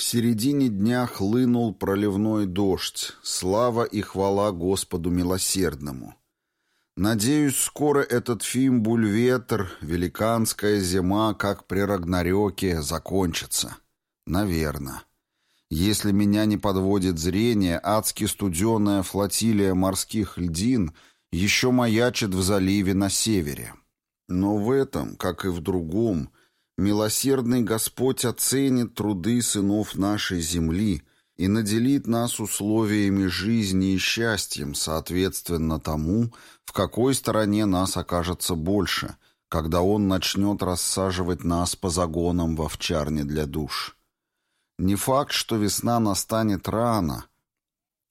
К середине дня хлынул проливной дождь, слава и хвала Господу милосердному. Надеюсь, скоро этот фильм-бульветр, великанская зима, как при Рагнарёке, закончится. Наверно. Если меня не подводит зрение, адски студеная флотилия морских льдин еще маячит в заливе на севере. Но в этом, как и в другом, милосердный Господь оценит труды сынов нашей земли и наделит нас условиями жизни и счастьем, соответственно тому, в какой стороне нас окажется больше, когда Он начнет рассаживать нас по загонам в овчарне для душ. Не факт, что весна настанет рано,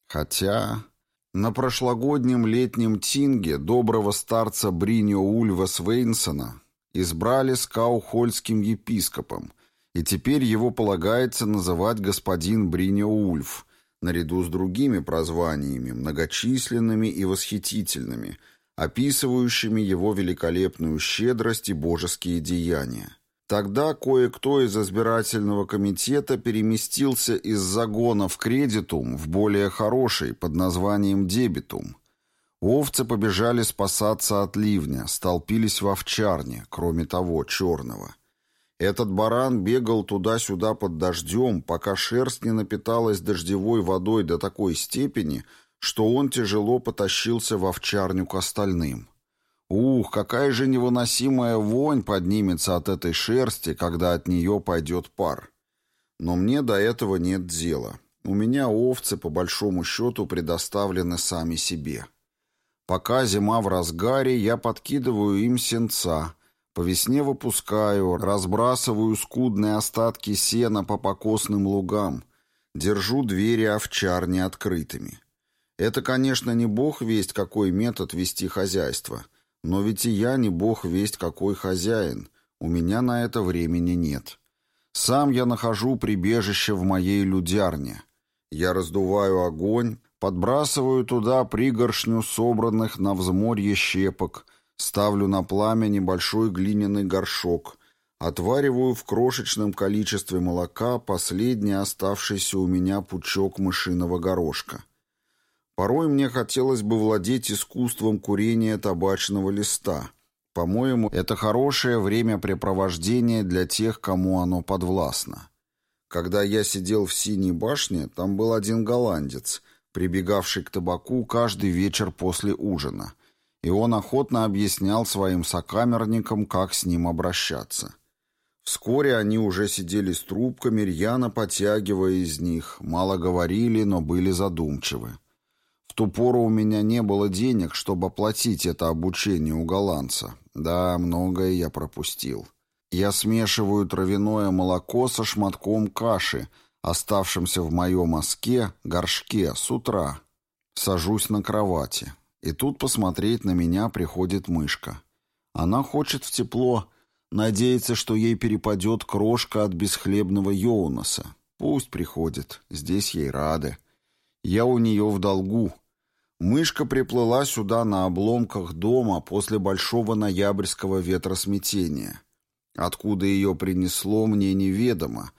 хотя... На прошлогоднем летнем тинге доброго старца Бринио Ульва Свейнсона избрали скаухольским епископом, и теперь его полагается называть господин Ульф, наряду с другими прозваниями, многочисленными и восхитительными, описывающими его великолепную щедрость и божеские деяния. Тогда кое-кто из избирательного комитета переместился из загона в кредитум в более хороший под названием дебитум. Овцы побежали спасаться от ливня, столпились в овчарне, кроме того, черного. Этот баран бегал туда-сюда под дождем, пока шерсть не напиталась дождевой водой до такой степени, что он тяжело потащился в овчарню к остальным. Ух, какая же невыносимая вонь поднимется от этой шерсти, когда от нее пойдет пар. Но мне до этого нет дела. У меня овцы, по большому счету, предоставлены сами себе. Пока зима в разгаре, я подкидываю им сенца, по весне выпускаю, разбрасываю скудные остатки сена по покосным лугам, держу двери овчарни открытыми. Это, конечно, не бог весть, какой метод вести хозяйство — но ведь и я не бог весть какой хозяин, у меня на это времени нет. Сам я нахожу прибежище в моей людярне. Я раздуваю огонь, подбрасываю туда пригоршню собранных на взморье щепок, ставлю на пламя небольшой глиняный горшок, отвариваю в крошечном количестве молока последний оставшийся у меня пучок мышиного горошка. Порой мне хотелось бы владеть искусством курения табачного листа. По-моему, это хорошее времяпрепровождение для тех, кому оно подвластно. Когда я сидел в Синей башне, там был один голландец, прибегавший к табаку каждый вечер после ужина, и он охотно объяснял своим сокамерникам, как с ним обращаться. Вскоре они уже сидели с трубками, рьяно потягивая из них, мало говорили, но были задумчивы. В ту пору у меня не было денег, чтобы оплатить это обучение у голландца. Да, многое я пропустил. Я смешиваю травяное молоко со шматком каши, оставшимся в моем оске, горшке, с утра. Сажусь на кровати. И тут посмотреть на меня приходит мышка. Она хочет в тепло, надеется, что ей перепадет крошка от бесхлебного Йоунаса. Пусть приходит, здесь ей рады. Я у нее в долгу. Мышка приплыла сюда на обломках дома после большого ноябрьского ветросметения. Откуда ее принесло, мне неведомо,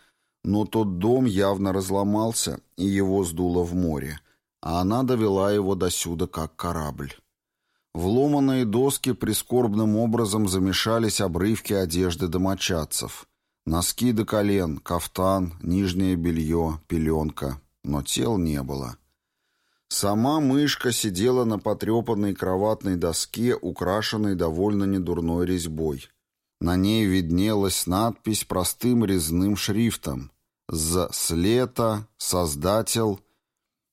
но тот дом явно разломался, и его сдуло в море, а она довела его досюда как корабль. В ломаные доски прискорбным образом замешались обрывки одежды домочадцев. Носки до колен, кафтан, нижнее белье, пеленка но тел не было. Сама мышка сидела на потрепанной кроватной доске, украшенной довольно недурной резьбой. На ней виднелась надпись простым резным шрифтом «З слета, создатель».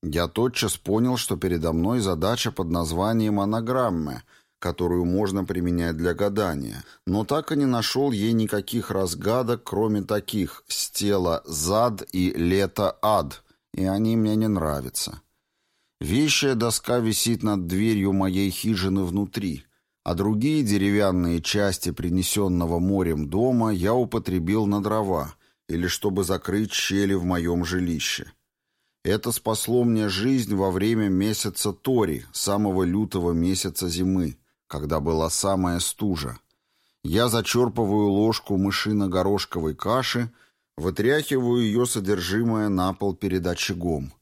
Я тотчас понял, что передо мной задача под названием анаграммы, которую можно применять для гадания, но так и не нашел ей никаких разгадок, кроме таких «стела зад» и «лето ад», и они мне не нравятся. Вещая доска висит над дверью моей хижины внутри, а другие деревянные части принесенного морем дома я употребил на дрова или чтобы закрыть щели в моем жилище. Это спасло мне жизнь во время месяца Тори, самого лютого месяца зимы, когда была самая стужа. Я зачерпываю ложку мышино-горошковой каши — Вытряхиваю ее содержимое на пол перед очагом.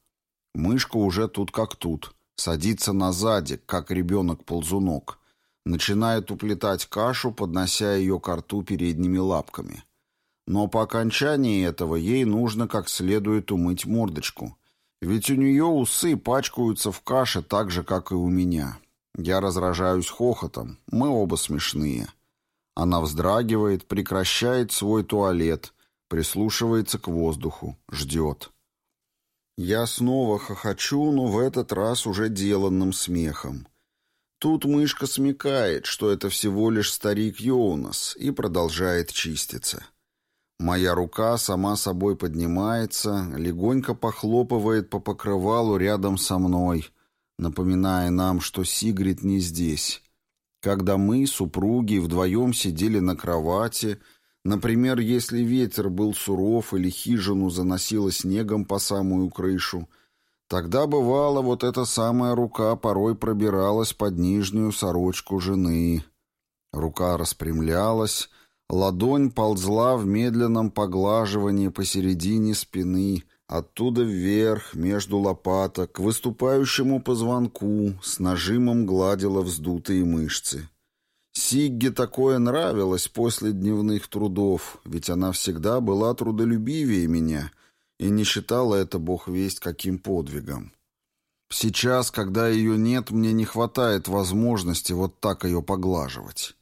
Мышка уже тут как тут. Садится на задик, как ребенок-ползунок. Начинает уплетать кашу, поднося ее к рту передними лапками. Но по окончании этого ей нужно как следует умыть мордочку. Ведь у нее усы пачкаются в каше так же, как и у меня. Я разражаюсь хохотом. Мы оба смешные. Она вздрагивает, прекращает свой туалет, прислушивается к воздуху, ждет. Я снова хохочу, но в этот раз уже деланным смехом. Тут мышка смекает, что это всего лишь старик Йоунас, и продолжает чиститься. Моя рука сама собой поднимается, легонько похлопывает по покрывалу рядом со мной, напоминая нам, что Сигрид не здесь. Когда мы, супруги, вдвоем сидели на кровати — Например, если ветер был суров или хижину заносило снегом по самую крышу, тогда бывало вот эта самая рука порой пробиралась под нижнюю сорочку жены. Рука распрямлялась, ладонь ползла в медленном поглаживании посередине спины, оттуда вверх, между лопаток, к выступающему позвонку, с нажимом гладила вздутые мышцы. Сигге такое нравилось после дневных трудов, ведь она всегда была трудолюбивее меня и не считала это бог весть каким подвигом. Сейчас, когда ее нет, мне не хватает возможности вот так ее поглаживать.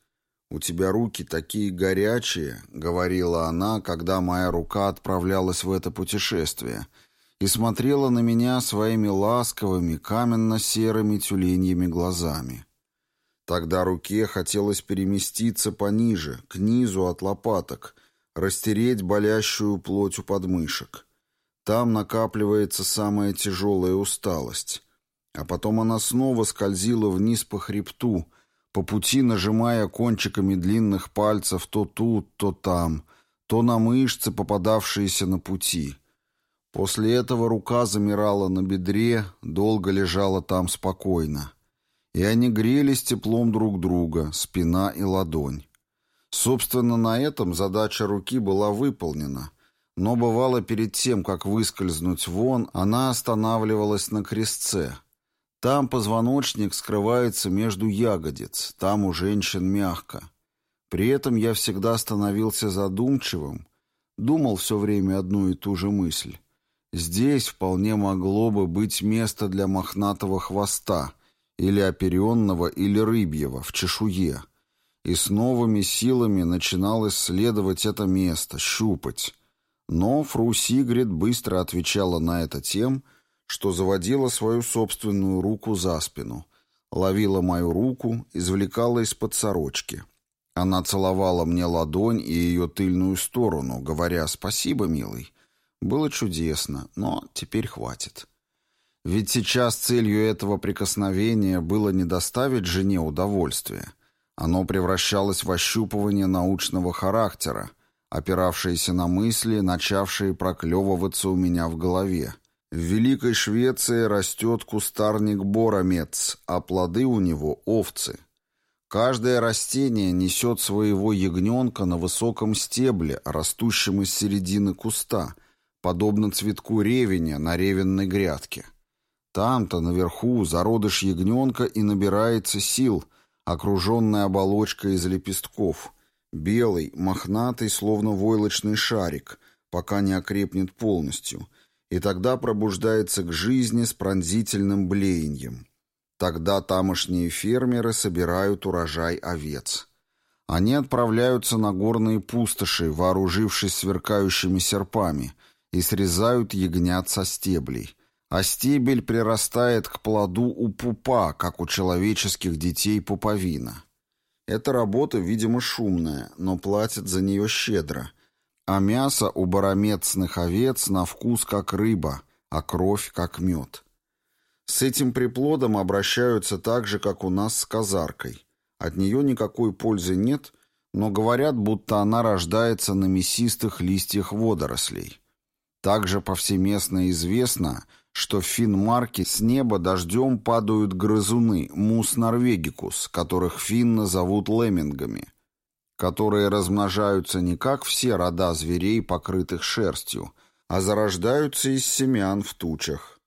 «У тебя руки такие горячие», — говорила она, когда моя рука отправлялась в это путешествие, и смотрела на меня своими ласковыми, каменно-серыми тюленьями глазами. Тогда руке хотелось переместиться пониже, к низу от лопаток, растереть болящую плоть у подмышек. Там накапливается самая тяжелая усталость. А потом она снова скользила вниз по хребту, по пути нажимая кончиками длинных пальцев то тут, то там, то на мышцы, попадавшиеся на пути. После этого рука замирала на бедре, долго лежала там спокойно и они грелись теплом друг друга, спина и ладонь. Собственно, на этом задача руки была выполнена, но бывало перед тем, как выскользнуть вон, она останавливалась на крестце. Там позвоночник скрывается между ягодиц, там у женщин мягко. При этом я всегда становился задумчивым, думал все время одну и ту же мысль. Здесь вполне могло бы быть место для мохнатого хвоста — или оперенного, или рыбьего, в чешуе, и с новыми силами начинал исследовать это место, щупать. Но фру Сигрид быстро отвечала на это тем, что заводила свою собственную руку за спину, ловила мою руку, извлекала из-под сорочки. Она целовала мне ладонь и ее тыльную сторону, говоря «Спасибо, милый». Было чудесно, но теперь хватит. Ведь сейчас целью этого прикосновения было не доставить жене удовольствия. Оно превращалось в ощупывание научного характера, опиравшееся на мысли, начавшие проклевываться у меня в голове. В Великой Швеции растет кустарник боромец, а плоды у него — овцы. Каждое растение несет своего ягненка на высоком стебле, растущем из середины куста, подобно цветку ревеня на ревенной грядке. Там-то, наверху, зародыш ягненка и набирается сил, окруженная оболочкой из лепестков, белый, мохнатый, словно войлочный шарик, пока не окрепнет полностью, и тогда пробуждается к жизни с пронзительным блеянием. Тогда тамошние фермеры собирают урожай овец. Они отправляются на горные пустоши, вооружившись сверкающими серпами, и срезают ягнят со стеблей — а стебель прирастает к плоду у пупа, как у человеческих детей пуповина. Эта работа, видимо, шумная, но платят за нее щедро. А мясо у баромецных овец на вкус как рыба, а кровь как мед. С этим приплодом обращаются так же, как у нас с казаркой. От нее никакой пользы нет, но говорят, будто она рождается на мясистых листьях водорослей. Также повсеместно известно – что в Финмарке с неба дождем падают грызуны, мус норвегикус, которых финны зовут леммингами. которые размножаются не как все рода зверей, покрытых шерстью, а зарождаются из семян в тучах.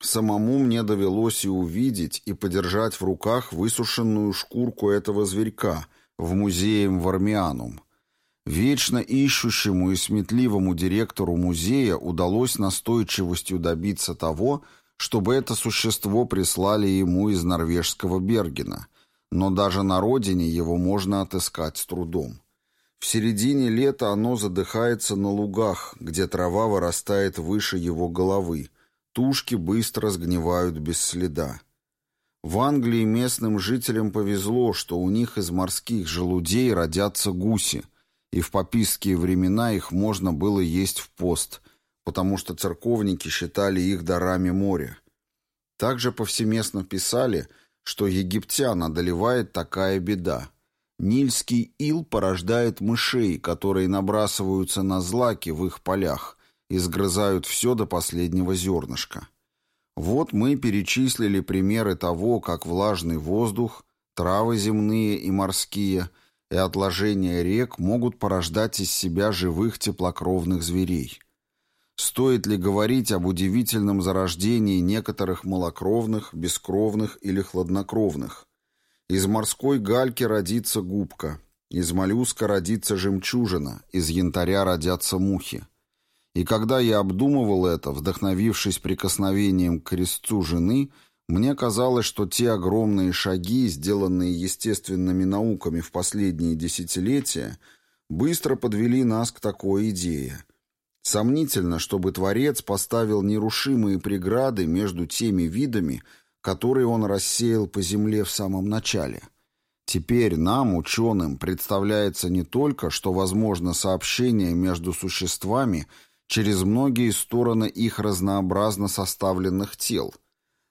Самому мне довелось и увидеть, и подержать в руках высушенную шкурку этого зверька в музее Вармианум. Вечно ищущему и сметливому директору музея удалось настойчивостью добиться того, чтобы это существо прислали ему из норвежского Бергена, но даже на родине его можно отыскать с трудом. В середине лета оно задыхается на лугах, где трава вырастает выше его головы, Тушки быстро сгнивают без следа. В Англии местным жителям повезло, что у них из морских желудей родятся гуси, и в попистские времена их можно было есть в пост, потому что церковники считали их дарами моря. Также повсеместно писали, что египтян одолевает такая беда. Нильский ил порождает мышей, которые набрасываются на злаки в их полях, и сгрызают все до последнего зернышка. Вот мы перечислили примеры того, как влажный воздух, травы земные и морские и отложения рек могут порождать из себя живых теплокровных зверей. Стоит ли говорить об удивительном зарождении некоторых малокровных, бескровных или хладнокровных? Из морской гальки родится губка, из моллюска родится жемчужина, из янтаря родятся мухи. И когда я обдумывал это, вдохновившись прикосновением к крестцу жены, мне казалось, что те огромные шаги, сделанные естественными науками в последние десятилетия, быстро подвели нас к такой идее. Сомнительно, чтобы Творец поставил нерушимые преграды между теми видами, которые он рассеял по земле в самом начале. Теперь нам, ученым, представляется не только, что возможно сообщение между существами – через многие стороны их разнообразно составленных тел.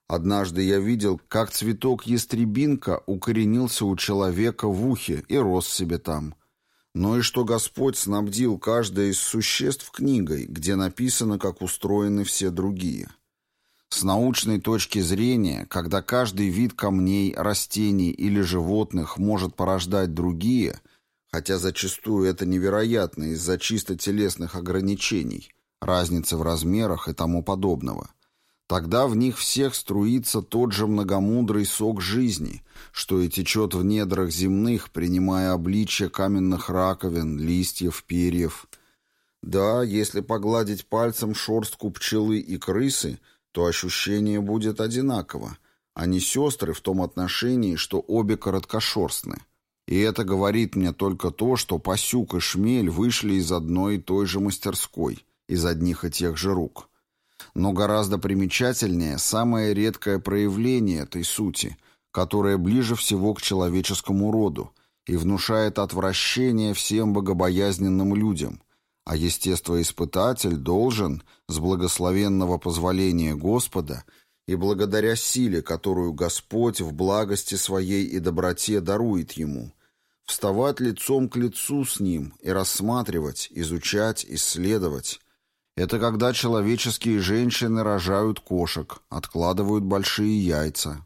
Однажды я видел, как цветок ястребинка укоренился у человека в ухе и рос себе там. Но и что Господь снабдил каждое из существ книгой, где написано, как устроены все другие. С научной точки зрения, когда каждый вид камней, растений или животных может порождать другие – хотя зачастую это невероятно из-за чисто телесных ограничений, разницы в размерах и тому подобного. Тогда в них всех струится тот же многомудрый сок жизни, что и течет в недрах земных, принимая обличье каменных раковин, листьев, перьев. Да, если погладить пальцем шорстку пчелы и крысы, то ощущение будет одинаково. Они сестры в том отношении, что обе короткошерстны. И это говорит мне только то, что Пасюк и Шмель вышли из одной и той же мастерской, из одних и тех же рук. Но гораздо примечательнее самое редкое проявление этой сути, которое ближе всего к человеческому роду и внушает отвращение всем богобоязненным людям, а естествоиспытатель должен, с благословенного позволения Господа, и благодаря силе, которую Господь в благости своей и доброте дарует ему, вставать лицом к лицу с ним и рассматривать, изучать, исследовать. Это когда человеческие женщины рожают кошек, откладывают большие яйца,